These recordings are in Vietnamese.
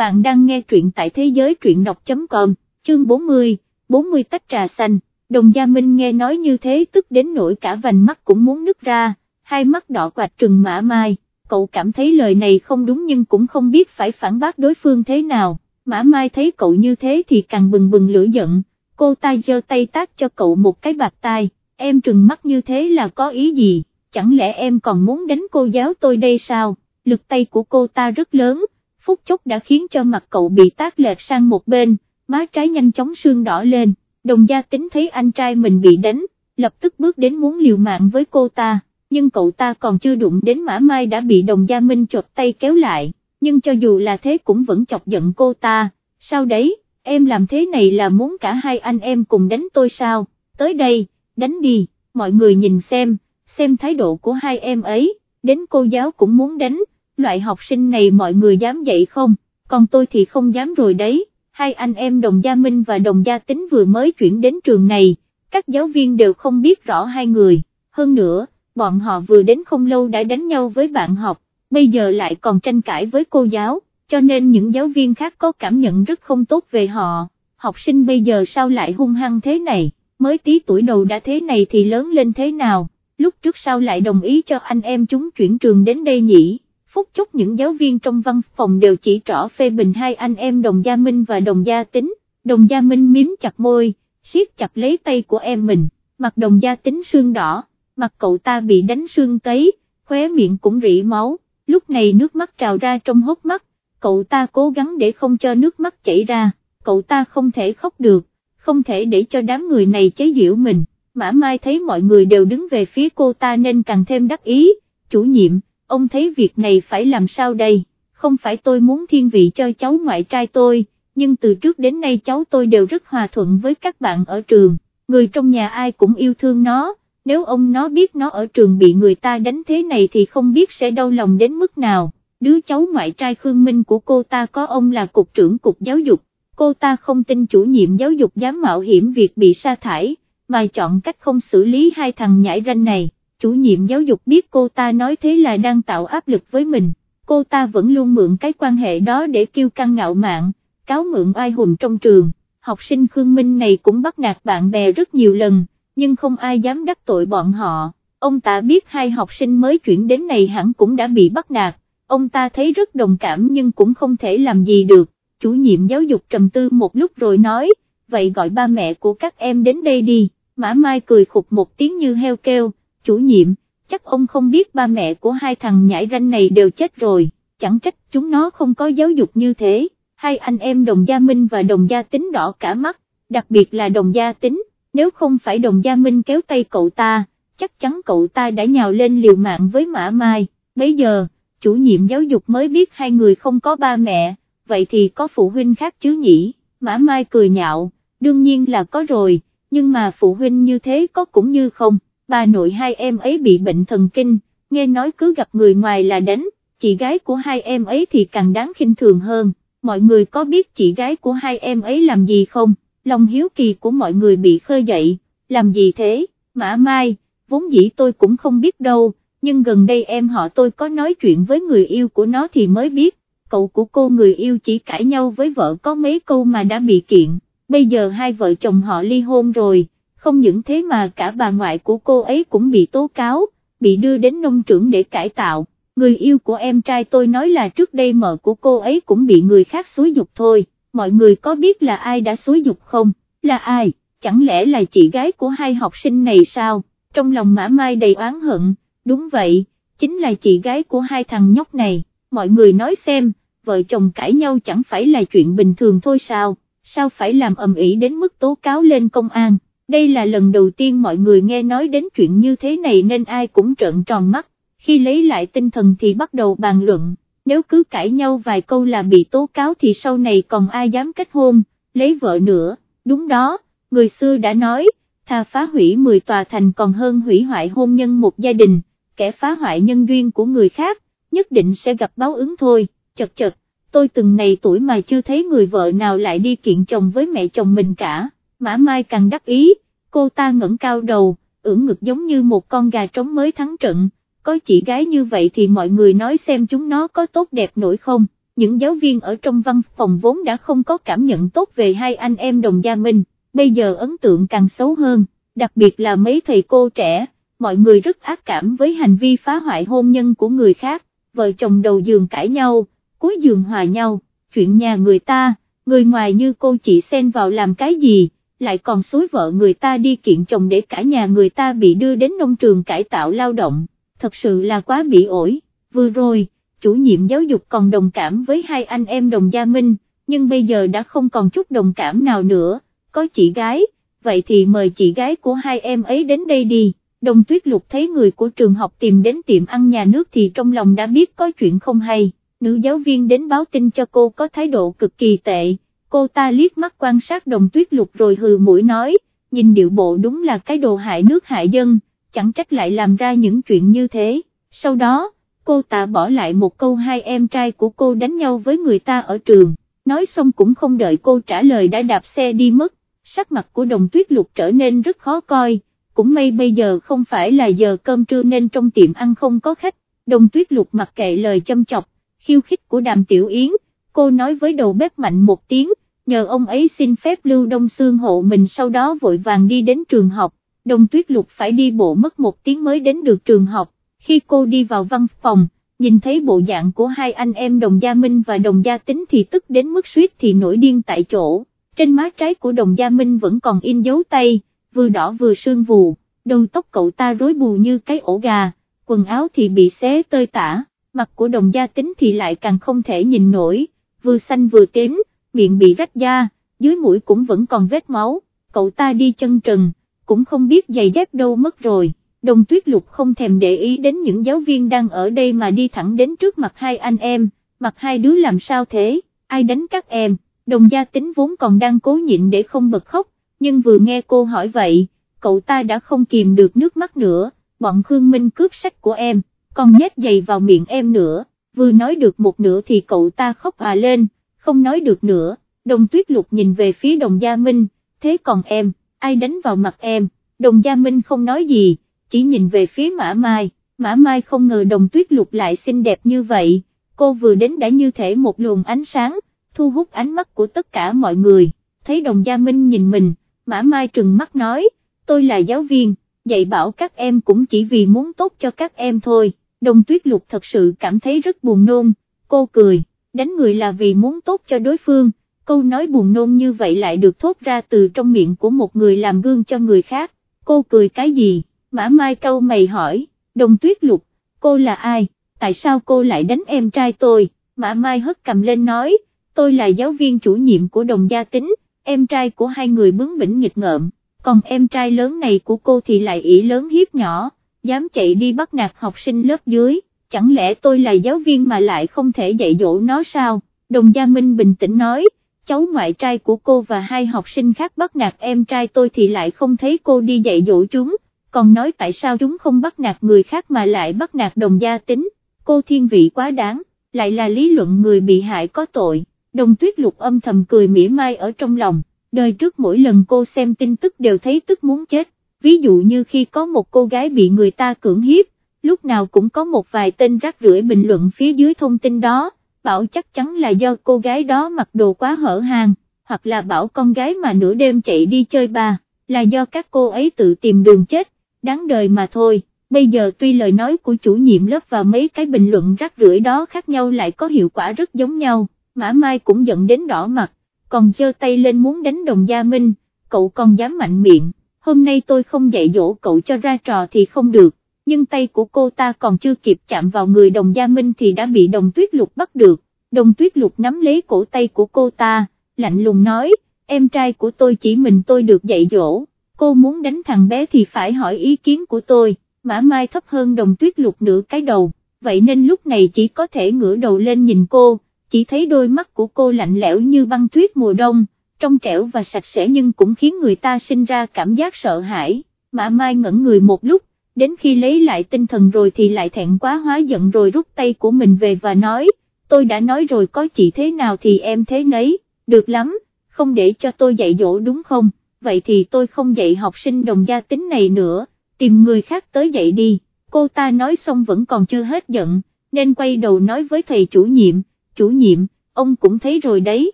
bạn đang nghe truyện tại thế giới truyện đọc.com, chương 40, 40 tách trà xanh, đồng gia Minh nghe nói như thế tức đến nỗi cả vành mắt cũng muốn nứt ra, hai mắt đỏ quạt trừng mã mai, cậu cảm thấy lời này không đúng nhưng cũng không biết phải phản bác đối phương thế nào, mã mai thấy cậu như thế thì càng bừng bừng lửa giận, cô ta giơ tay tác cho cậu một cái bạc tai, em trừng mắt như thế là có ý gì, chẳng lẽ em còn muốn đánh cô giáo tôi đây sao, lực tay của cô ta rất lớn, phút chốc đã khiến cho mặt cậu bị tác lệch sang một bên, má trái nhanh chóng sương đỏ lên, đồng gia tính thấy anh trai mình bị đánh, lập tức bước đến muốn liều mạng với cô ta, nhưng cậu ta còn chưa đụng đến mã mai đã bị đồng gia Minh chột tay kéo lại, nhưng cho dù là thế cũng vẫn chọc giận cô ta, sao đấy, em làm thế này là muốn cả hai anh em cùng đánh tôi sao, tới đây, đánh đi, mọi người nhìn xem, xem thái độ của hai em ấy, đến cô giáo cũng muốn đánh, loại học sinh này mọi người dám dạy không, còn tôi thì không dám rồi đấy, hai anh em đồng gia Minh và đồng gia Tính vừa mới chuyển đến trường này, các giáo viên đều không biết rõ hai người, hơn nữa, bọn họ vừa đến không lâu đã đánh nhau với bạn học, bây giờ lại còn tranh cãi với cô giáo, cho nên những giáo viên khác có cảm nhận rất không tốt về họ, học sinh bây giờ sao lại hung hăng thế này, mới tí tuổi đầu đã thế này thì lớn lên thế nào, lúc trước sao lại đồng ý cho anh em chúng chuyển trường đến đây nhỉ? Phút chốc những giáo viên trong văn phòng đều chỉ trỏ phê bình hai anh em đồng gia Minh và đồng gia Tính, đồng gia Minh miếm chặt môi, siết chặt lấy tay của em mình, mặt đồng gia Tính sương đỏ, mặt cậu ta bị đánh sương tấy, khóe miệng cũng rỉ máu, lúc này nước mắt trào ra trong hốc mắt, cậu ta cố gắng để không cho nước mắt chảy ra, cậu ta không thể khóc được, không thể để cho đám người này chế giễu mình, mã mai thấy mọi người đều đứng về phía cô ta nên càng thêm đắc ý, chủ nhiệm, ông thấy việc này phải làm sao đây, không phải tôi muốn thiên vị cho cháu ngoại trai tôi, nhưng từ trước đến nay cháu tôi đều rất hòa thuận với các bạn ở trường, người trong nhà ai cũng yêu thương nó, nếu ông nó biết nó ở trường bị người ta đánh thế này thì không biết sẽ đau lòng đến mức nào, đứa cháu ngoại trai Khương Minh của cô ta có ông là cục trưởng cục giáo dục, cô ta không tin chủ nhiệm giáo dục dám mạo hiểm việc bị sa thải, mà chọn cách không xử lý hai thằng nhãi ranh này chủ nhiệm giáo dục biết cô ta nói thế là đang tạo áp lực với mình, cô ta vẫn luôn mượn cái quan hệ đó để kêu căng ngạo mạn, cáo mượn oai hùng trong trường, học sinh Khương Minh này cũng bắt nạt bạn bè rất nhiều lần, nhưng không ai dám đắc tội bọn họ, ông ta biết hai học sinh mới chuyển đến này hẳn cũng đã bị bắt nạt, ông ta thấy rất đồng cảm nhưng cũng không thể làm gì được, chủ nhiệm giáo dục trầm tư một lúc rồi nói, vậy gọi ba mẹ của các em đến đây đi, Mã Mai cười khục một tiếng như heo kêu, chủ nhiệm, chắc ông không biết ba mẹ của hai thằng nhãi ranh này đều chết rồi, chẳng trách chúng nó không có giáo dục như thế, hai anh em đồng gia Minh và đồng gia tính đỏ cả mắt, đặc biệt là đồng gia tính, nếu không phải đồng gia Minh kéo tay cậu ta, chắc chắn cậu ta đã nhào lên liều mạng với Mã Mai, Bấy giờ, chủ nhiệm giáo dục mới biết hai người không có ba mẹ, vậy thì có phụ huynh khác chứ nhỉ, Mã Mai cười nhạo, đương nhiên là có rồi, nhưng mà phụ huynh như thế có cũng như không bà nội hai em ấy bị bệnh thần kinh, nghe nói cứ gặp người ngoài là đánh, chị gái của hai em ấy thì càng đáng khinh thường hơn, mọi người có biết chị gái của hai em ấy làm gì không, lòng hiếu kỳ của mọi người bị khơi dậy, làm gì thế, mã mai, vốn dĩ tôi cũng không biết đâu, nhưng gần đây em họ tôi có nói chuyện với người yêu của nó thì mới biết, cậu của cô người yêu chỉ cãi nhau với vợ có mấy câu mà đã bị kiện, bây giờ hai vợ chồng họ ly hôn rồi không những thế mà cả bà ngoại của cô ấy cũng bị tố cáo, bị đưa đến nông trưởng để cải tạo, người yêu của em trai tôi nói là trước đây mợ của cô ấy cũng bị người khác xúi dục thôi, mọi người có biết là ai đã xúi dục không, là ai, chẳng lẽ là chị gái của hai học sinh này sao, trong lòng mã mai đầy oán hận, đúng vậy, chính là chị gái của hai thằng nhóc này, mọi người nói xem, vợ chồng cãi nhau chẳng phải là chuyện bình thường thôi sao, sao phải làm ầm ĩ đến mức tố cáo lên công an? Đây là lần đầu tiên mọi người nghe nói đến chuyện như thế này nên ai cũng trợn tròn mắt, khi lấy lại tinh thần thì bắt đầu bàn luận, nếu cứ cãi nhau vài câu là bị tố cáo thì sau này còn ai dám kết hôn, lấy vợ nữa, đúng đó, người xưa đã nói, thà phá hủy 10 tòa thành còn hơn hủy hoại hôn nhân một gia đình, kẻ phá hoại nhân duyên của người khác, nhất định sẽ gặp báo ứng thôi, chật chật, tôi từng này tuổi mà chưa thấy người vợ nào lại đi kiện chồng với mẹ chồng mình cả. Mã Mai càng đắc ý, cô ta ngẩng cao đầu, ưỡn ngực giống như một con gà trống mới thắng trận, có chị gái như vậy thì mọi người nói xem chúng nó có tốt đẹp nổi không, những giáo viên ở trong văn phòng vốn đã không có cảm nhận tốt về hai anh em đồng gia Minh, bây giờ ấn tượng càng xấu hơn, đặc biệt là mấy thầy cô trẻ, mọi người rất ác cảm với hành vi phá hoại hôn nhân của người khác, vợ chồng đầu giường cãi nhau, cuối giường hòa nhau, chuyện nhà người ta, người ngoài như cô chị xen vào làm cái gì, lại còn xúi vợ người ta đi kiện chồng để cả nhà người ta bị đưa đến nông trường cải tạo lao động, thật sự là quá bị ổi, vừa rồi, chủ nhiệm giáo dục còn đồng cảm với hai anh em đồng gia minh, nhưng bây giờ đã không còn chút đồng cảm nào nữa, có chị gái, vậy thì mời chị gái của hai em ấy đến đây đi. Đồng tuyết lục thấy người của trường học tìm đến tiệm ăn nhà nước thì trong lòng đã biết có chuyện không hay, nữ giáo viên đến báo tin cho cô có thái độ cực kỳ tệ, cô ta liếc mắt quan sát đồng tuyết lục rồi hừ mũi nói, nhìn điệu bộ đúng là cái đồ hại nước hại dân, chẳng trách lại làm ra những chuyện như thế, sau đó, cô ta bỏ lại một câu hai em trai của cô đánh nhau với người ta ở trường, nói xong cũng không đợi cô trả lời đã đạp xe đi mất, sắc mặt của đồng tuyết lục trở nên rất khó coi. Cũng may bây giờ không phải là giờ cơm trưa nên trong tiệm ăn không có khách, đồng tuyết lục mặc kệ lời châm chọc, khiêu khích của đàm tiểu yến, cô nói với đầu bếp mạnh một tiếng, nhờ ông ấy xin phép Lưu Đông Sương hộ mình sau đó vội vàng đi đến trường học, đồng tuyết lục phải đi bộ mất một tiếng mới đến được trường học, khi cô đi vào văn phòng, nhìn thấy bộ dạng của hai anh em đồng gia Minh và đồng gia tính thì tức đến mức suýt thì nổi điên tại chỗ, trên má trái của đồng gia Minh vẫn còn in dấu tay vừa đỏ vừa sương vù, đầu tóc cậu ta rối bù như cái ổ gà, quần áo thì bị xé tơi tả, mặt của đồng gia tính thì lại càng không thể nhìn nổi, vừa xanh vừa tím, miệng bị rách da, dưới mũi cũng vẫn còn vết máu, cậu ta đi chân trần, cũng không biết giày dép đâu mất rồi. Đồng tuyết lục không thèm để ý đến những giáo viên đang ở đây mà đi thẳng đến trước mặt hai anh em, mặt hai đứa làm sao thế, ai đánh các em, đồng gia tính vốn còn đang cố nhịn để không bật khóc, nhưng vừa nghe cô hỏi vậy, cậu ta đã không kìm được nước mắt nữa, bọn Khương Minh cướp sách của em, còn nhét giày vào miệng em nữa, vừa nói được một nửa thì cậu ta khóc à lên, không nói được nữa, đồng tuyết lục nhìn về phía đồng gia Minh, thế còn em, ai đánh vào mặt em, đồng gia Minh không nói gì, chỉ nhìn về phía Mã Mai, Mã Mai không ngờ đồng tuyết lục lại xinh đẹp như vậy, cô vừa đến đã như thể một luồng ánh sáng, thu hút ánh mắt của tất cả mọi người, thấy đồng gia Minh nhìn mình, Mã Mai trừng mắt nói, tôi là giáo viên, dạy bảo các em cũng chỉ vì muốn tốt cho các em thôi, đồng tuyết lục thật sự cảm thấy rất buồn nôn, cô cười, đánh người là vì muốn tốt cho đối phương, câu nói buồn nôn như vậy lại được thốt ra từ trong miệng của một người làm gương cho người khác, cô cười cái gì, Mã Mai câu mày hỏi, đồng tuyết lục, cô là ai, tại sao cô lại đánh em trai tôi, Mã Mai hất cầm lên nói, tôi là giáo viên chủ nhiệm của đồng gia tính, em trai của hai người bướng bỉnh nghịch ngợm, còn em trai lớn này của cô thì lại ỷ lớn hiếp nhỏ, dám chạy đi bắt nạt học sinh lớp dưới, chẳng lẽ tôi là giáo viên mà lại không thể dạy dỗ nó sao, đồng gia Minh bình tĩnh nói, cháu ngoại trai của cô và hai học sinh khác bắt nạt em trai tôi thì lại không thấy cô đi dạy dỗ chúng, còn nói tại sao chúng không bắt nạt người khác mà lại bắt nạt đồng gia tính, cô thiên vị quá đáng, lại là lý luận người bị hại có tội. Đồng tuyết lục âm thầm cười mỉa mai ở trong lòng, đời trước mỗi lần cô xem tin tức đều thấy tức muốn chết, ví dụ như khi có một cô gái bị người ta cưỡng hiếp, lúc nào cũng có một vài tên rác rưởi bình luận phía dưới thông tin đó, bảo chắc chắn là do cô gái đó mặc đồ quá hở hàng, hoặc là bảo con gái mà nửa đêm chạy đi chơi bà, là do các cô ấy tự tìm đường chết, đáng đời mà thôi. Bây giờ tuy lời nói của chủ nhiệm lớp và mấy cái bình luận rác rưởi đó khác nhau lại có hiệu quả rất giống nhau. Mã Mai cũng giận đến đỏ mặt, còn giơ tay lên muốn đánh đồng gia Minh, cậu còn dám mạnh miệng, hôm nay tôi không dạy dỗ cậu cho ra trò thì không được, nhưng tay của cô ta còn chưa kịp chạm vào người đồng gia Minh thì đã bị đồng tuyết lục bắt được, đồng tuyết lục nắm lấy cổ tay của cô ta, lạnh lùng nói, em trai của tôi chỉ mình tôi được dạy dỗ, cô muốn đánh thằng bé thì phải hỏi ý kiến của tôi, mã mai thấp hơn đồng tuyết lục nửa cái đầu, vậy nên lúc này chỉ có thể ngửa đầu lên nhìn cô, chỉ thấy đôi mắt của cô lạnh lẽo như băng tuyết mùa đông, trong trẻo và sạch sẽ nhưng cũng khiến người ta sinh ra cảm giác sợ hãi, Mã Mai ngẩn người một lúc, đến khi lấy lại tinh thần rồi thì lại thẹn quá hóa giận rồi rút tay của mình về và nói, tôi đã nói rồi có chị thế nào thì em thế nấy, được lắm, không để cho tôi dạy dỗ đúng không, vậy thì tôi không dạy học sinh đồng gia tính này nữa, tìm người khác tới dạy đi, cô ta nói xong vẫn còn chưa hết giận, nên quay đầu nói với thầy chủ nhiệm, chủ nhiệm, ông cũng thấy rồi đấy,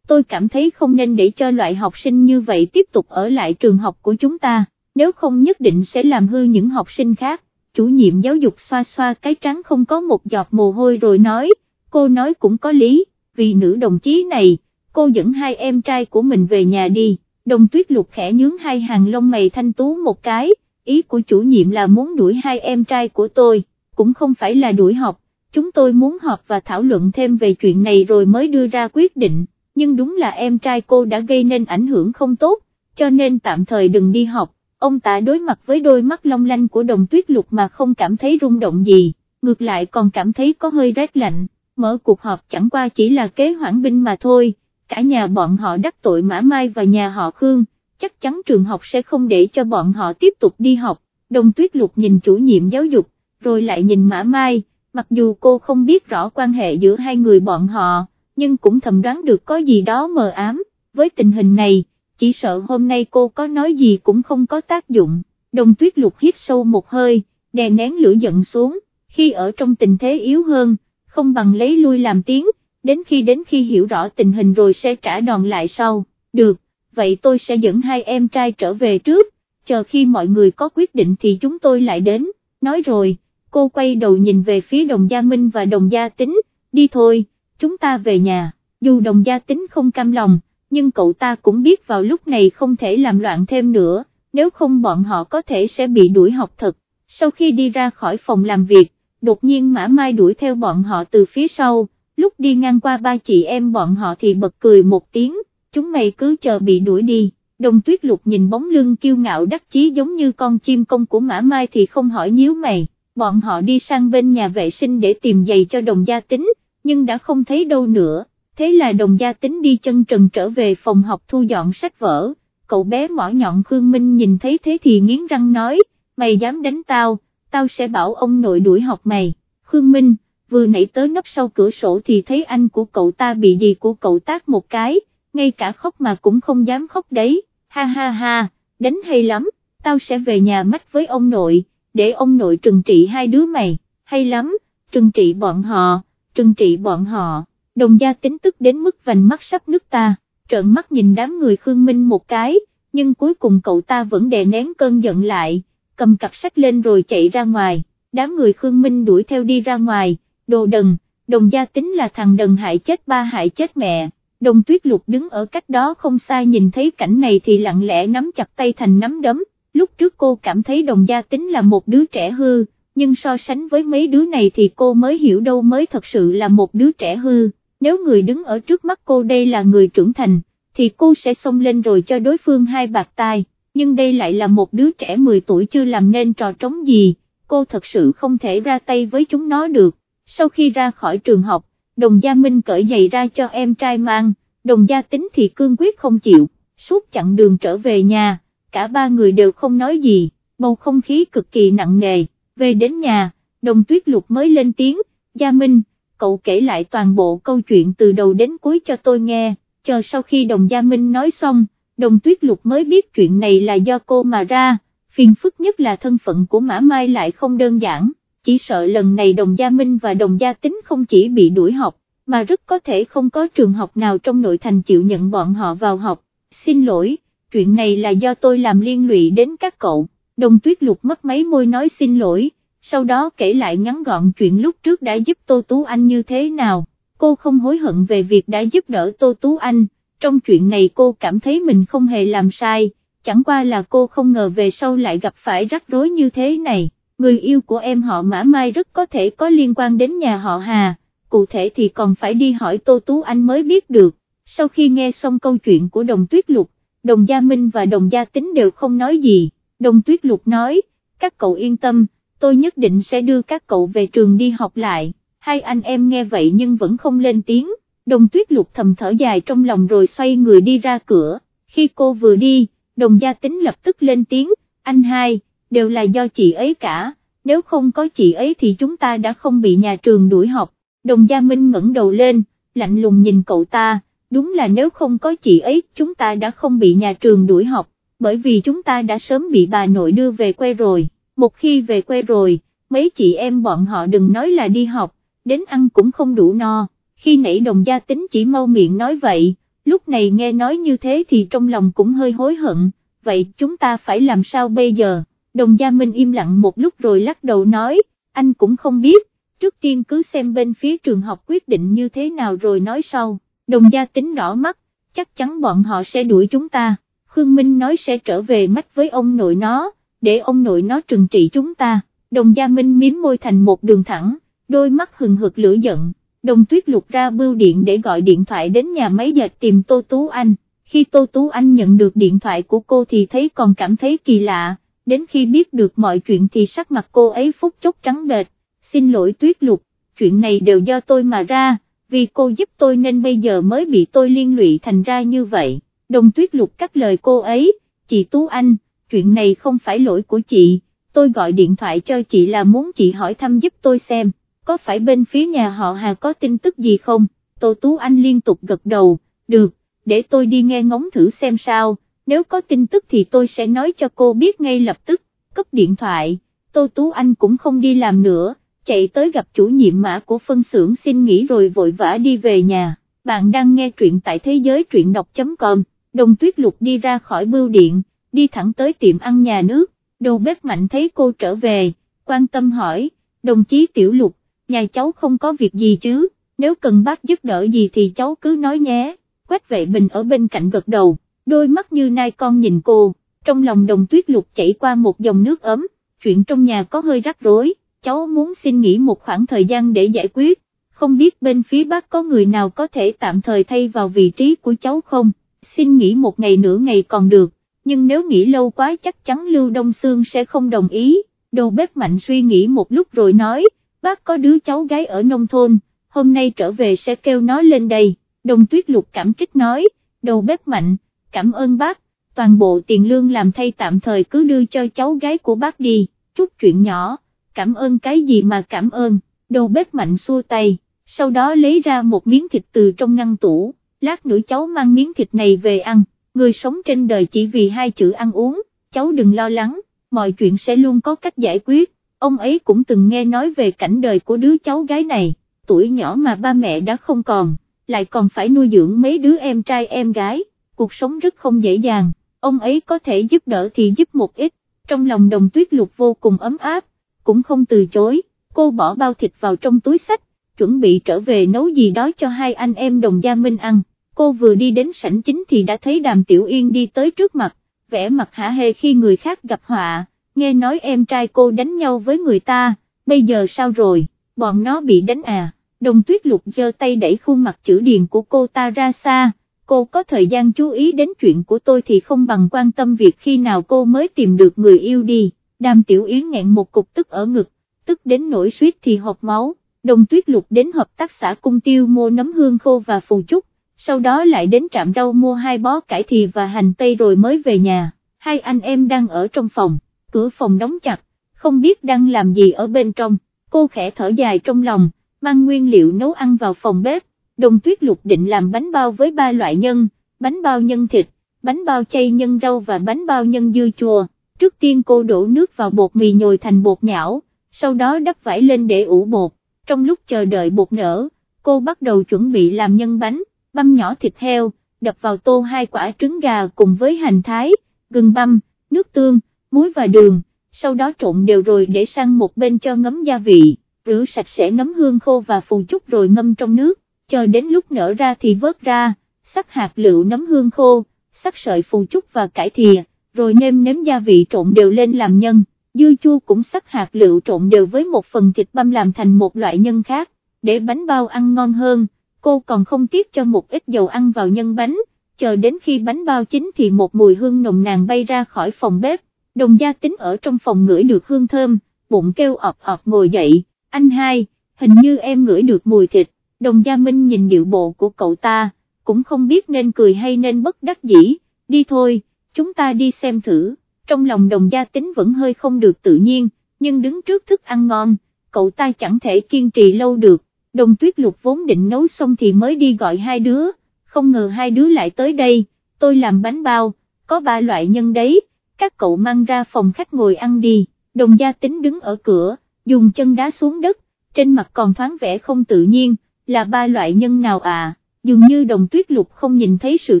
tôi cảm thấy không nên để cho loại học sinh như vậy tiếp tục ở lại trường học của chúng ta, nếu không nhất định sẽ làm hư những học sinh khác, chủ nhiệm giáo dục xoa xoa cái trắng không có một giọt mồ hôi rồi nói, cô nói cũng có lý, vì nữ đồng chí này, cô dẫn hai em trai của mình về nhà đi, đồng tuyết lục khẽ nhướng hai hàng lông mày thanh tú một cái, ý của chủ nhiệm là muốn đuổi hai em trai của tôi, cũng không phải là đuổi học, chúng tôi muốn họp và thảo luận thêm về chuyện này rồi mới đưa ra quyết định, nhưng đúng là em trai cô đã gây nên ảnh hưởng không tốt, cho nên tạm thời đừng đi học, ông ta đối mặt với đôi mắt long lanh của đồng tuyết lục mà không cảm thấy rung động gì, ngược lại còn cảm thấy có hơi rét lạnh, mở cuộc họp chẳng qua chỉ là kế hoãn binh mà thôi, cả nhà bọn họ đắc tội Mã Mai và nhà họ Khương, chắc chắn trường học sẽ không để cho bọn họ tiếp tục đi học, đồng tuyết lục nhìn chủ nhiệm giáo dục, rồi lại nhìn Mã Mai, mặc dù cô không biết rõ quan hệ giữa hai người bọn họ, nhưng cũng thầm đoán được có gì đó mờ ám, với tình hình này, chỉ sợ hôm nay cô có nói gì cũng không có tác dụng, đồng tuyết lục hít sâu một hơi, đè nén lửa giận xuống, khi ở trong tình thế yếu hơn, không bằng lấy lui làm tiếng, đến khi đến khi hiểu rõ tình hình rồi sẽ trả đòn lại sau, được, vậy tôi sẽ dẫn hai em trai trở về trước, chờ khi mọi người có quyết định thì chúng tôi lại đến, nói rồi, cô quay đầu nhìn về phía đồng gia Minh và đồng gia tính, đi thôi, chúng ta về nhà, dù đồng gia tính không cam lòng, nhưng cậu ta cũng biết vào lúc này không thể làm loạn thêm nữa, nếu không bọn họ có thể sẽ bị đuổi học thật, sau khi đi ra khỏi phòng làm việc, đột nhiên Mã Mai đuổi theo bọn họ từ phía sau, lúc đi ngang qua ba chị em bọn họ thì bật cười một tiếng, chúng mày cứ chờ bị đuổi đi, đồng tuyết lục nhìn bóng lưng kiêu ngạo đắc chí giống như con chim công của Mã Mai thì không hỏi nhíu mày, bọn họ đi sang bên nhà vệ sinh để tìm giày cho đồng gia tính, nhưng đã không thấy đâu nữa, thế là đồng gia tính đi chân trần trở về phòng học thu dọn sách vở, cậu bé mỏ nhọn Khương Minh nhìn thấy thế thì nghiến răng nói, mày dám đánh tao, tao sẽ bảo ông nội đuổi học mày, Khương Minh, vừa nãy tới nấp sau cửa sổ thì thấy anh của cậu ta bị gì của cậu tác một cái, ngay cả khóc mà cũng không dám khóc đấy, ha ha ha, đánh hay lắm, tao sẽ về nhà mách với ông nội, để ông nội trừng trị hai đứa mày, hay lắm, trừng trị bọn họ, trừng trị bọn họ, đồng gia tính tức đến mức vành mắt sắp nước ta, trợn mắt nhìn đám người Khương Minh một cái, nhưng cuối cùng cậu ta vẫn đè nén cơn giận lại, cầm cặp sách lên rồi chạy ra ngoài, đám người Khương Minh đuổi theo đi ra ngoài, đồ đần, đồng gia tính là thằng đần hại chết ba hại chết mẹ, đồng tuyết lục đứng ở cách đó không xa nhìn thấy cảnh này thì lặng lẽ nắm chặt tay thành nắm đấm, lúc trước cô cảm thấy đồng gia tính là một đứa trẻ hư, nhưng so sánh với mấy đứa này thì cô mới hiểu đâu mới thật sự là một đứa trẻ hư, nếu người đứng ở trước mắt cô đây là người trưởng thành, thì cô sẽ xông lên rồi cho đối phương hai bạc tai, nhưng đây lại là một đứa trẻ 10 tuổi chưa làm nên trò trống gì, cô thật sự không thể ra tay với chúng nó được. Sau khi ra khỏi trường học, đồng gia Minh cởi giày ra cho em trai mang, đồng gia tính thì cương quyết không chịu, suốt chặng đường trở về nhà, cả ba người đều không nói gì, bầu không khí cực kỳ nặng nề, về đến nhà, đồng tuyết lục mới lên tiếng, gia Minh, cậu kể lại toàn bộ câu chuyện từ đầu đến cuối cho tôi nghe, chờ sau khi đồng gia Minh nói xong, đồng tuyết lục mới biết chuyện này là do cô mà ra, phiền phức nhất là thân phận của Mã Mai lại không đơn giản chỉ sợ lần này đồng gia Minh và đồng gia tính không chỉ bị đuổi học, mà rất có thể không có trường học nào trong nội thành chịu nhận bọn họ vào học, xin lỗi, chuyện này là do tôi làm liên lụy đến các cậu, đồng tuyết lục mất mấy môi nói xin lỗi, sau đó kể lại ngắn gọn chuyện lúc trước đã giúp Tô Tú Anh như thế nào, cô không hối hận về việc đã giúp đỡ Tô Tú Anh, trong chuyện này cô cảm thấy mình không hề làm sai, chẳng qua là cô không ngờ về sau lại gặp phải rắc rối như thế này. Người yêu của em họ Mã Mai rất có thể có liên quan đến nhà họ Hà, cụ thể thì còn phải đi hỏi Tô Tú Anh mới biết được. Sau khi nghe xong câu chuyện của Đồng Tuyết Lục, Đồng Gia Minh và Đồng Gia Tính đều không nói gì, Đồng Tuyết Lục nói, các cậu yên tâm, tôi nhất định sẽ đưa các cậu về trường đi học lại, hai anh em nghe vậy nhưng vẫn không lên tiếng, Đồng Tuyết Lục thầm thở dài trong lòng rồi xoay người đi ra cửa, khi cô vừa đi, Đồng Gia Tính lập tức lên tiếng, anh hai, đều là do chị ấy cả, nếu không có chị ấy thì chúng ta đã không bị nhà trường đuổi học, đồng gia Minh ngẩng đầu lên, lạnh lùng nhìn cậu ta, đúng là nếu không có chị ấy chúng ta đã không bị nhà trường đuổi học, bởi vì chúng ta đã sớm bị bà nội đưa về quê rồi, một khi về quê rồi, mấy chị em bọn họ đừng nói là đi học, đến ăn cũng không đủ no, khi nãy đồng gia tính chỉ mau miệng nói vậy, lúc này nghe nói như thế thì trong lòng cũng hơi hối hận, vậy chúng ta phải làm sao bây giờ, đồng gia Minh im lặng một lúc rồi lắc đầu nói, anh cũng không biết, trước tiên cứ xem bên phía trường học quyết định như thế nào rồi nói sau, đồng gia tính đỏ mắt, chắc chắn bọn họ sẽ đuổi chúng ta, Khương Minh nói sẽ trở về mách với ông nội nó, để ông nội nó trừng trị chúng ta, đồng gia Minh miếm môi thành một đường thẳng, đôi mắt hừng hực lửa giận, đồng tuyết lục ra bưu điện để gọi điện thoại đến nhà máy dệt tìm Tô Tú Anh, khi Tô Tú Anh nhận được điện thoại của cô thì thấy còn cảm thấy kỳ lạ, đến khi biết được mọi chuyện thì sắc mặt cô ấy phút chốc trắng bệch, xin lỗi tuyết lục, chuyện này đều do tôi mà ra, vì cô giúp tôi nên bây giờ mới bị tôi liên lụy thành ra như vậy, đồng tuyết lục cắt lời cô ấy, chị Tú Anh, chuyện này không phải lỗi của chị, tôi gọi điện thoại cho chị là muốn chị hỏi thăm giúp tôi xem, có phải bên phía nhà họ Hà có tin tức gì không, Tô Tú Anh liên tục gật đầu, được, để tôi đi nghe ngóng thử xem sao, nếu có tin tức thì tôi sẽ nói cho cô biết ngay lập tức, cấp điện thoại, Tô Tú Anh cũng không đi làm nữa, chạy tới gặp chủ nhiệm mã của phân xưởng xin nghỉ rồi vội vã đi về nhà, bạn đang nghe truyện tại thế giới truyện đọc.com, đồng tuyết lục đi ra khỏi bưu điện, đi thẳng tới tiệm ăn nhà nước, đầu bếp mạnh thấy cô trở về, quan tâm hỏi, đồng chí tiểu lục, nhà cháu không có việc gì chứ, nếu cần bác giúp đỡ gì thì cháu cứ nói nhé, quách vệ bình ở bên cạnh gật đầu, đôi mắt như nai con nhìn cô, trong lòng đồng tuyết lục chảy qua một dòng nước ấm, chuyện trong nhà có hơi rắc rối, cháu muốn xin nghỉ một khoảng thời gian để giải quyết, không biết bên phía bác có người nào có thể tạm thời thay vào vị trí của cháu không, xin nghỉ một ngày nửa ngày còn được, nhưng nếu nghỉ lâu quá chắc chắn Lưu Đông Sương sẽ không đồng ý, đầu bếp mạnh suy nghĩ một lúc rồi nói, bác có đứa cháu gái ở nông thôn, hôm nay trở về sẽ kêu nó lên đây, đồng tuyết lục cảm kích nói, đầu bếp mạnh, cảm ơn bác, toàn bộ tiền lương làm thay tạm thời cứ đưa cho cháu gái của bác đi, chút chuyện nhỏ, cảm ơn cái gì mà cảm ơn, đầu bếp mạnh xua tay, sau đó lấy ra một miếng thịt từ trong ngăn tủ, lát nữa cháu mang miếng thịt này về ăn, người sống trên đời chỉ vì hai chữ ăn uống, cháu đừng lo lắng, mọi chuyện sẽ luôn có cách giải quyết, ông ấy cũng từng nghe nói về cảnh đời của đứa cháu gái này, tuổi nhỏ mà ba mẹ đã không còn, lại còn phải nuôi dưỡng mấy đứa em trai em gái, cuộc sống rất không dễ dàng, ông ấy có thể giúp đỡ thì giúp một ít, trong lòng đồng tuyết lục vô cùng ấm áp, cũng không từ chối, cô bỏ bao thịt vào trong túi sách, chuẩn bị trở về nấu gì đó cho hai anh em đồng gia Minh ăn, cô vừa đi đến sảnh chính thì đã thấy đàm tiểu yên đi tới trước mặt, vẽ mặt hả hê khi người khác gặp họa, nghe nói em trai cô đánh nhau với người ta, bây giờ sao rồi, bọn nó bị đánh à, đồng tuyết lục giơ tay đẩy khuôn mặt chữ điền của cô ta ra xa, cô có thời gian chú ý đến chuyện của tôi thì không bằng quan tâm việc khi nào cô mới tìm được người yêu đi, đàm tiểu yến nghẹn một cục tức ở ngực, tức đến nổi suýt thì hộp máu, đồng tuyết lục đến hợp tác xã cung tiêu mua nấm hương khô và phù trúc, sau đó lại đến trạm rau mua hai bó cải thì và hành tây rồi mới về nhà, hai anh em đang ở trong phòng, cửa phòng đóng chặt, không biết đang làm gì ở bên trong, cô khẽ thở dài trong lòng, mang nguyên liệu nấu ăn vào phòng bếp, đồng tuyết lục định làm bánh bao với ba loại nhân, bánh bao nhân thịt, bánh bao chay nhân rau và bánh bao nhân dưa chua, trước tiên cô đổ nước vào bột mì nhồi thành bột nhão, sau đó đắp vải lên để ủ bột, trong lúc chờ đợi bột nở, cô bắt đầu chuẩn bị làm nhân bánh, băm nhỏ thịt heo, đập vào tô hai quả trứng gà cùng với hành thái, gừng băm, nước tương, muối và đường, sau đó trộn đều rồi để sang một bên cho ngấm gia vị, rửa sạch sẽ nấm hương khô và phù chút rồi ngâm trong nước, chờ đến lúc nở ra thì vớt ra, sắc hạt lựu nấm hương khô, sắc sợi phù chút và cải thìa, rồi nêm nếm gia vị trộn đều lên làm nhân, dưa chua cũng sắc hạt lựu trộn đều với một phần thịt băm làm thành một loại nhân khác, để bánh bao ăn ngon hơn, cô còn không tiếc cho một ít dầu ăn vào nhân bánh, chờ đến khi bánh bao chín thì một mùi hương nồng nàn bay ra khỏi phòng bếp, đồng gia tính ở trong phòng ngửi được hương thơm, bụng kêu ọp ọp ngồi dậy, anh hai, hình như em ngửi được mùi thịt, đồng gia Minh nhìn điệu bộ của cậu ta, cũng không biết nên cười hay nên bất đắc dĩ, đi thôi, chúng ta đi xem thử, trong lòng đồng gia tính vẫn hơi không được tự nhiên, nhưng đứng trước thức ăn ngon, cậu ta chẳng thể kiên trì lâu được, đồng tuyết lục vốn định nấu xong thì mới đi gọi hai đứa, không ngờ hai đứa lại tới đây, tôi làm bánh bao, có ba loại nhân đấy, các cậu mang ra phòng khách ngồi ăn đi, đồng gia tính đứng ở cửa, dùng chân đá xuống đất, trên mặt còn thoáng vẻ không tự nhiên, là ba loại nhân nào à, dường như đồng tuyết lục không nhìn thấy sự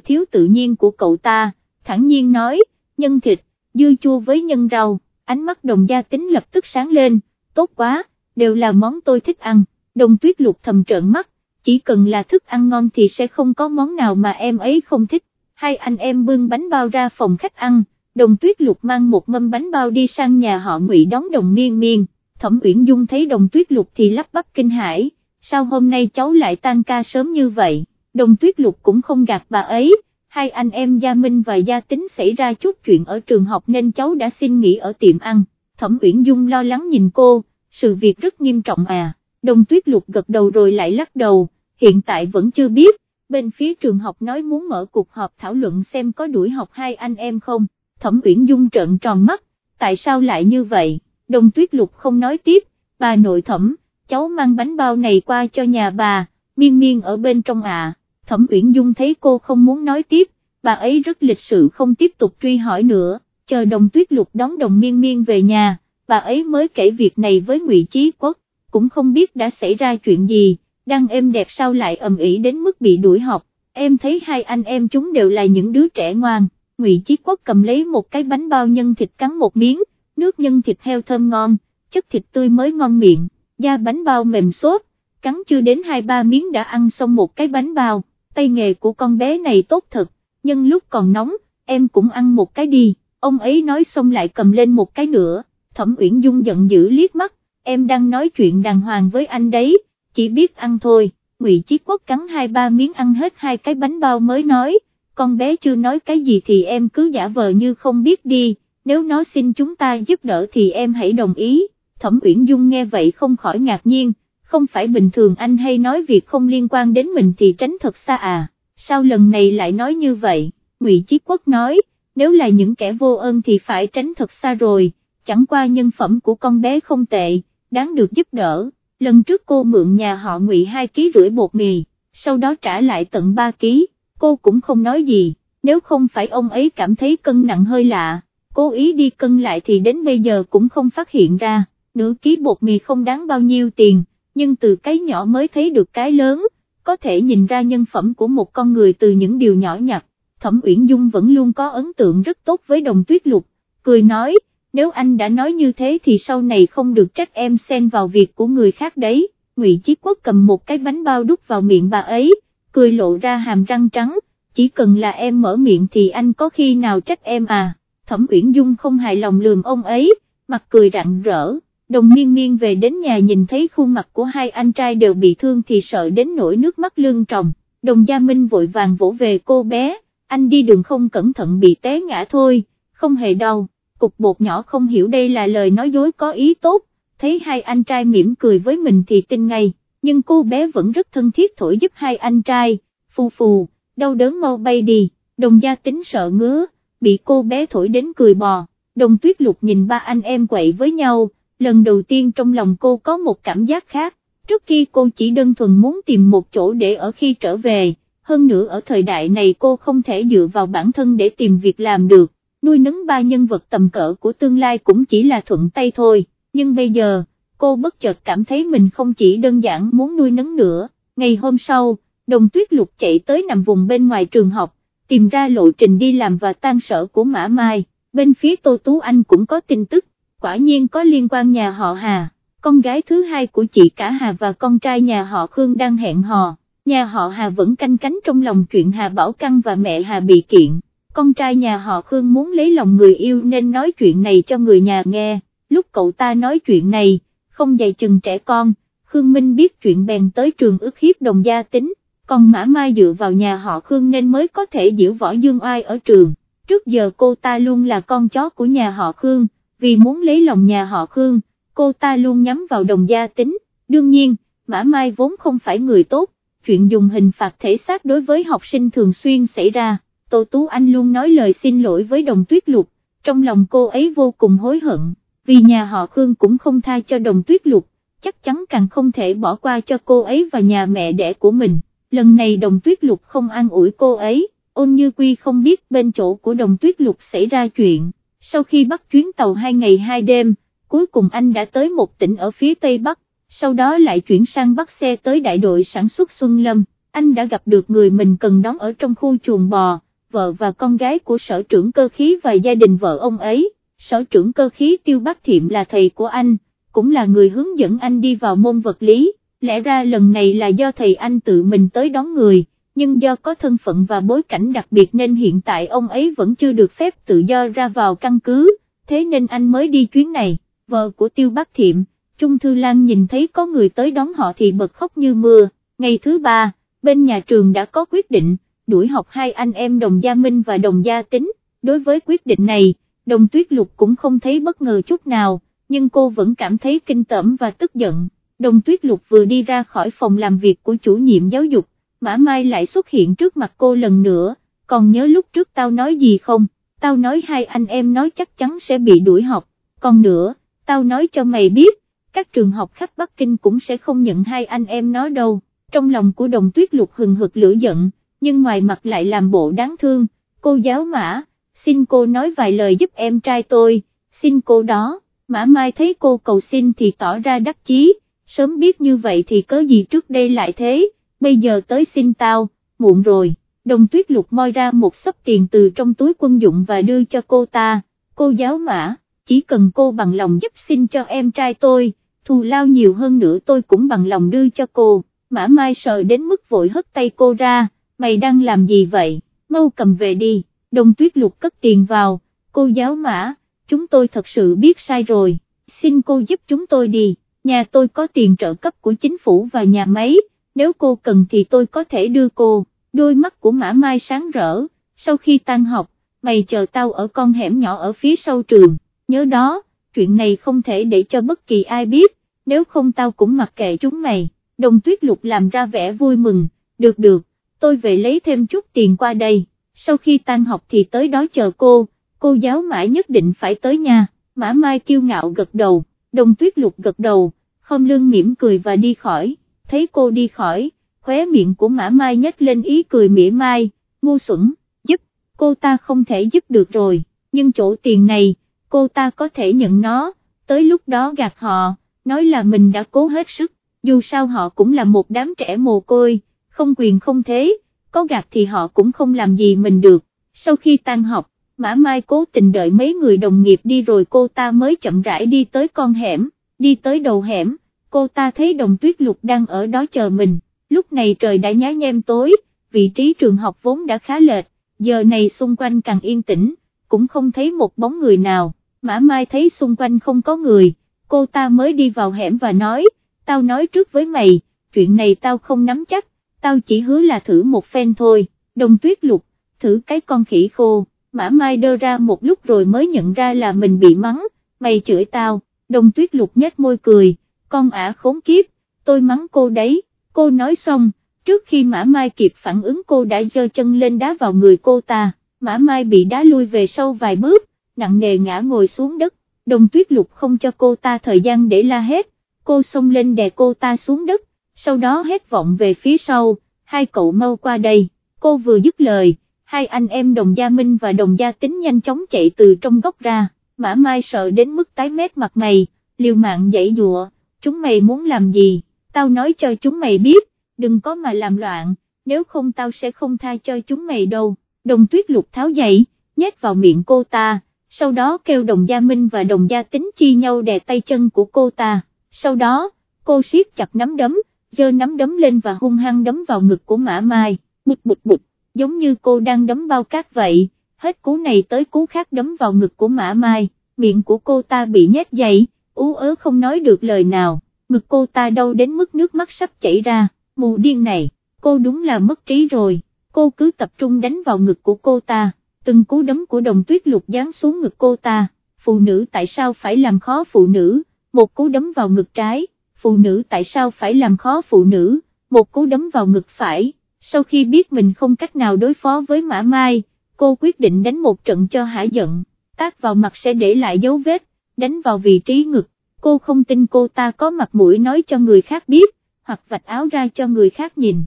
thiếu tự nhiên của cậu ta, thẳng nhiên nói, nhân thịt, dưa chua với nhân rau, ánh mắt đồng gia tính lập tức sáng lên, tốt quá, đều là món tôi thích ăn, đồng tuyết lục thầm trợn mắt, chỉ cần là thức ăn ngon thì sẽ không có món nào mà em ấy không thích, hai anh em bưng bánh bao ra phòng khách ăn, đồng tuyết lục mang một mâm bánh bao đi sang nhà họ ngụy đón đồng miên miên, thẩm uyển dung thấy đồng tuyết lục thì lắp bắp kinh hãi, sao hôm nay cháu lại tan ca sớm như vậy, đồng tuyết lục cũng không gạt bà ấy, hai anh em Gia Minh và Gia Tính xảy ra chút chuyện ở trường học nên cháu đã xin nghỉ ở tiệm ăn, thẩm uyển dung lo lắng nhìn cô, sự việc rất nghiêm trọng à, Đông tuyết lục gật đầu rồi lại lắc đầu, hiện tại vẫn chưa biết, bên phía trường học nói muốn mở cuộc họp thảo luận xem có đuổi học hai anh em không, thẩm uyển dung trợn tròn mắt, tại sao lại như vậy, Đông tuyết lục không nói tiếp, bà nội thẩm, cháu mang bánh bao này qua cho nhà bà, miên miên ở bên trong à, thẩm uyển dung thấy cô không muốn nói tiếp, bà ấy rất lịch sự không tiếp tục truy hỏi nữa, chờ đồng tuyết lục đón đồng miên miên về nhà, bà ấy mới kể việc này với ngụy Chí Quốc, cũng không biết đã xảy ra chuyện gì đang êm đẹp sao lại ầm ĩ đến mức bị đuổi học, em thấy hai anh em chúng đều là những đứa trẻ ngoan, Ngụy Chí Quốc cầm lấy một cái bánh bao nhân thịt cắn một miếng, nước nhân thịt heo thơm ngon, chất thịt tươi mới ngon miệng, da bánh bao mềm xốp, cắn chưa đến hai ba miếng đã ăn xong một cái bánh bao, tay nghề của con bé này tốt thật, nhưng lúc còn nóng, em cũng ăn một cái đi, ông ấy nói xong lại cầm lên một cái nữa, Thẩm Uyển Dung giận dữ liếc mắt, em đang nói chuyện đàng hoàng với anh đấy chỉ biết ăn thôi, Ngụy Chí Quốc cắn hai ba miếng ăn hết hai cái bánh bao mới nói, con bé chưa nói cái gì thì em cứ giả vờ như không biết đi, nếu nó xin chúng ta giúp đỡ thì em hãy đồng ý, Thẩm Uyển Dung nghe vậy không khỏi ngạc nhiên, không phải bình thường anh hay nói việc không liên quan đến mình thì tránh thật xa à, sao lần này lại nói như vậy, Ngụy Chí Quốc nói, nếu là những kẻ vô ơn thì phải tránh thật xa rồi, chẳng qua nhân phẩm của con bé không tệ, đáng được giúp đỡ. Lần trước cô mượn nhà họ ngụy 2 ký rưỡi bột mì, sau đó trả lại tận 3 ký, cô cũng không nói gì, nếu không phải ông ấy cảm thấy cân nặng hơi lạ, cố ý đi cân lại thì đến bây giờ cũng không phát hiện ra, nửa ký bột mì không đáng bao nhiêu tiền, nhưng từ cái nhỏ mới thấy được cái lớn, có thể nhìn ra nhân phẩm của một con người từ những điều nhỏ nhặt, Thẩm Uyển Dung vẫn luôn có ấn tượng rất tốt với đồng tuyết lục, cười nói, nếu anh đã nói như thế thì sau này không được trách em xen vào việc của người khác đấy, Ngụy Chí Quốc cầm một cái bánh bao đút vào miệng bà ấy, cười lộ ra hàm răng trắng, chỉ cần là em mở miệng thì anh có khi nào trách em à, Thẩm Uyển Dung không hài lòng lườm ông ấy, mặt cười rạng rỡ, đồng miên miên về đến nhà nhìn thấy khuôn mặt của hai anh trai đều bị thương thì sợ đến nỗi nước mắt lưng tròng, đồng gia Minh vội vàng vỗ về cô bé, anh đi đường không cẩn thận bị té ngã thôi, không hề đau cục bột nhỏ không hiểu đây là lời nói dối có ý tốt, thấy hai anh trai mỉm cười với mình thì tin ngay, nhưng cô bé vẫn rất thân thiết thổi giúp hai anh trai, phù phù, đau đớn mau bay đi, đồng gia tính sợ ngứa, bị cô bé thổi đến cười bò, đồng tuyết lục nhìn ba anh em quậy với nhau, lần đầu tiên trong lòng cô có một cảm giác khác, trước khi cô chỉ đơn thuần muốn tìm một chỗ để ở khi trở về, hơn nữa ở thời đại này cô không thể dựa vào bản thân để tìm việc làm được nuôi nấng ba nhân vật tầm cỡ của tương lai cũng chỉ là thuận tay thôi, nhưng bây giờ, cô bất chợt cảm thấy mình không chỉ đơn giản muốn nuôi nấng nữa, ngày hôm sau, đồng tuyết lục chạy tới nằm vùng bên ngoài trường học, tìm ra lộ trình đi làm và tan sở của Mã Mai, bên phía Tô Tú Anh cũng có tin tức, quả nhiên có liên quan nhà họ Hà, con gái thứ hai của chị cả Hà và con trai nhà họ Khương đang hẹn hò, nhà họ Hà vẫn canh cánh trong lòng chuyện Hà Bảo Căng và mẹ Hà bị kiện con trai nhà họ Khương muốn lấy lòng người yêu nên nói chuyện này cho người nhà nghe, lúc cậu ta nói chuyện này, không dạy chừng trẻ con, Khương Minh biết chuyện bèn tới trường ức hiếp đồng gia tính, còn Mã Mai dựa vào nhà họ Khương nên mới có thể giữ võ dương oai ở trường, trước giờ cô ta luôn là con chó của nhà họ Khương, vì muốn lấy lòng nhà họ Khương, cô ta luôn nhắm vào đồng gia tính, đương nhiên, Mã Mai vốn không phải người tốt, chuyện dùng hình phạt thể xác đối với học sinh thường xuyên xảy ra. Tô Tú Anh luôn nói lời xin lỗi với đồng tuyết lục, trong lòng cô ấy vô cùng hối hận, vì nhà họ Khương cũng không tha cho đồng tuyết lục, chắc chắn càng không thể bỏ qua cho cô ấy và nhà mẹ đẻ của mình, lần này đồng tuyết lục không an ủi cô ấy, ôn như quy không biết bên chỗ của đồng tuyết lục xảy ra chuyện, sau khi bắt chuyến tàu hai ngày hai đêm, cuối cùng anh đã tới một tỉnh ở phía Tây Bắc, sau đó lại chuyển sang bắt xe tới đại đội sản xuất Xuân Lâm, anh đã gặp được người mình cần đón ở trong khu chuồng bò, vợ và con gái của sở trưởng cơ khí và gia đình vợ ông ấy, sở trưởng cơ khí Tiêu Bắc Thiệm là thầy của anh, cũng là người hướng dẫn anh đi vào môn vật lý, lẽ ra lần này là do thầy anh tự mình tới đón người, nhưng do có thân phận và bối cảnh đặc biệt nên hiện tại ông ấy vẫn chưa được phép tự do ra vào căn cứ, thế nên anh mới đi chuyến này, vợ của Tiêu Bắc Thiệm, Trung Thư Lan nhìn thấy có người tới đón họ thì bật khóc như mưa, ngày thứ ba, bên nhà trường đã có quyết định, đuổi học hai anh em Đồng Gia Minh và Đồng Gia Tính, đối với quyết định này, Đồng Tuyết Lục cũng không thấy bất ngờ chút nào, nhưng cô vẫn cảm thấy kinh tởm và tức giận. Đồng Tuyết Lục vừa đi ra khỏi phòng làm việc của chủ nhiệm giáo dục, Mã Mai lại xuất hiện trước mặt cô lần nữa, còn nhớ lúc trước tao nói gì không, tao nói hai anh em nói chắc chắn sẽ bị đuổi học, còn nữa, tao nói cho mày biết, các trường học khắp Bắc Kinh cũng sẽ không nhận hai anh em nó đâu, trong lòng của đồng tuyết lục hừng hực lửa giận, nhưng ngoài mặt lại làm bộ đáng thương, cô giáo mã, xin cô nói vài lời giúp em trai tôi, xin cô đó, mã mai thấy cô cầu xin thì tỏ ra đắc chí, sớm biết như vậy thì có gì trước đây lại thế, bây giờ tới xin tao, muộn rồi, đồng tuyết lục moi ra một sấp tiền từ trong túi quân dụng và đưa cho cô ta, cô giáo mã, chỉ cần cô bằng lòng giúp xin cho em trai tôi, thù lao nhiều hơn nữa tôi cũng bằng lòng đưa cho cô, mã mai sợ đến mức vội hất tay cô ra, mày đang làm gì vậy, mau cầm về đi, đồng tuyết lục cất tiền vào, cô giáo mã, chúng tôi thật sự biết sai rồi, xin cô giúp chúng tôi đi, nhà tôi có tiền trợ cấp của chính phủ và nhà máy, nếu cô cần thì tôi có thể đưa cô, đôi mắt của mã mai sáng rỡ, sau khi tan học, mày chờ tao ở con hẻm nhỏ ở phía sau trường, nhớ đó, chuyện này không thể để cho bất kỳ ai biết, nếu không tao cũng mặc kệ chúng mày, đồng tuyết lục làm ra vẻ vui mừng, được được, tôi về lấy thêm chút tiền qua đây, sau khi tan học thì tới đó chờ cô, cô giáo mãi nhất định phải tới nhà, mã mai kiêu ngạo gật đầu, đồng tuyết lục gật đầu, không lương mỉm cười và đi khỏi, thấy cô đi khỏi, khóe miệng của mã mai nhếch lên ý cười mỉa mai, ngu xuẩn, giúp, cô ta không thể giúp được rồi, nhưng chỗ tiền này, cô ta có thể nhận nó, tới lúc đó gạt họ, nói là mình đã cố hết sức, dù sao họ cũng là một đám trẻ mồ côi, không quyền không thế, có gạt thì họ cũng không làm gì mình được, sau khi tan học, Mã Mai cố tình đợi mấy người đồng nghiệp đi rồi cô ta mới chậm rãi đi tới con hẻm, đi tới đầu hẻm, cô ta thấy đồng tuyết lục đang ở đó chờ mình, lúc này trời đã nhá nhem tối, vị trí trường học vốn đã khá lệch, giờ này xung quanh càng yên tĩnh, cũng không thấy một bóng người nào, Mã Mai thấy xung quanh không có người, cô ta mới đi vào hẻm và nói, tao nói trước với mày, chuyện này tao không nắm chắc, tao chỉ hứa là thử một phen thôi, đồng tuyết lục, thử cái con khỉ khô, mã mai đơ ra một lúc rồi mới nhận ra là mình bị mắng, mày chửi tao, đồng tuyết lục nhếch môi cười, con ả khốn kiếp, tôi mắng cô đấy, cô nói xong, trước khi mã mai kịp phản ứng cô đã giơ chân lên đá vào người cô ta, mã mai bị đá lui về sau vài bước, nặng nề ngã ngồi xuống đất, đồng tuyết lục không cho cô ta thời gian để la hét, cô xông lên đè cô ta xuống đất, sau đó hét vọng về phía sau, hai cậu mau qua đây, cô vừa dứt lời, hai anh em đồng gia Minh và đồng gia tính nhanh chóng chạy từ trong góc ra, mã mai sợ đến mức tái mét mặt mày, liều mạng dãy dụa, chúng mày muốn làm gì, tao nói cho chúng mày biết, đừng có mà làm loạn, nếu không tao sẽ không tha cho chúng mày đâu, đồng tuyết lục tháo dậy, nhét vào miệng cô ta, sau đó kêu đồng gia Minh và đồng gia tính chi nhau đè tay chân của cô ta, sau đó, cô siết chặt nắm đấm, giơ nắm đấm lên và hung hăng đấm vào ngực của Mã Mai, bụt bụt bụt, giống như cô đang đấm bao cát vậy, hết cú này tới cú khác đấm vào ngực của Mã Mai, miệng của cô ta bị nhét dày, ú ớ không nói được lời nào, ngực cô ta đau đến mức nước mắt sắp chảy ra, mù điên này, cô đúng là mất trí rồi, cô cứ tập trung đánh vào ngực của cô ta, từng cú đấm của đồng tuyết lục giáng xuống ngực cô ta, phụ nữ tại sao phải làm khó phụ nữ, một cú đấm vào ngực trái, phụ nữ tại sao phải làm khó phụ nữ, một cú đấm vào ngực phải, sau khi biết mình không cách nào đối phó với Mã Mai, cô quyết định đánh một trận cho hả giận, tác vào mặt sẽ để lại dấu vết, đánh vào vị trí ngực, cô không tin cô ta có mặt mũi nói cho người khác biết, hoặc vạch áo ra cho người khác nhìn.